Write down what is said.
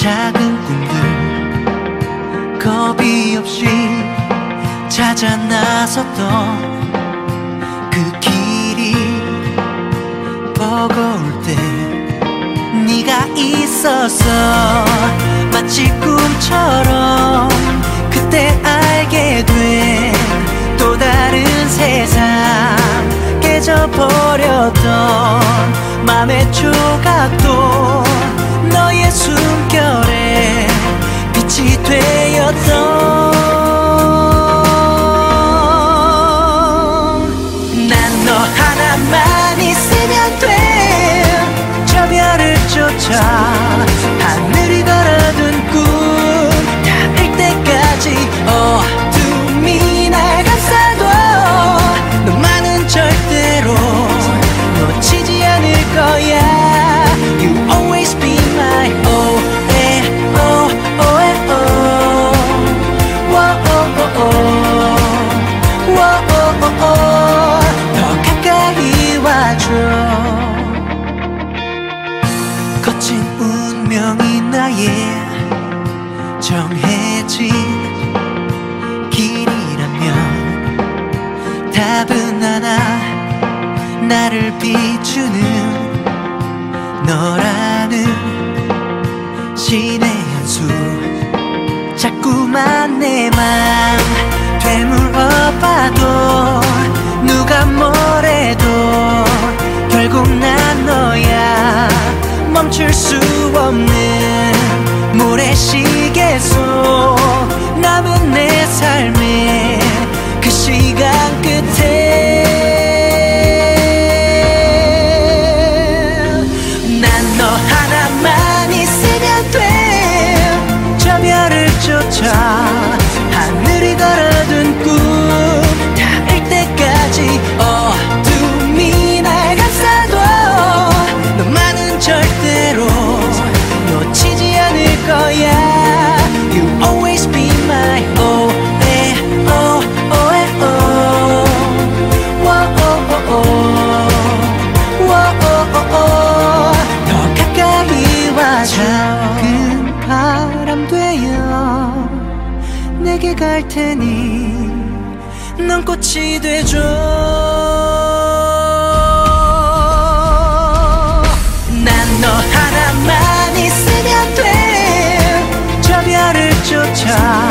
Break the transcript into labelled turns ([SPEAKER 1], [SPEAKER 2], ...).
[SPEAKER 1] 작은 꿈들 겁이 없이 찾아 나섰던 그 길이 버거울 때 네가 있어서 마치 꿈처럼 그때 알게 된 또 다른 세상 깨져버렸던 맘의 조각도 숨결 비추는 너라는 신의 한 수. 자꾸만 내 맘 되물어봐도 누가 뭐래도 결국 난 너야. 멈출 수 없는 모래시계 속 남은 내 삶의 되어 내게 갈 테니 넌 꽃이 되줘 난 너 하나만 있으면 돼 저 별을 쫓아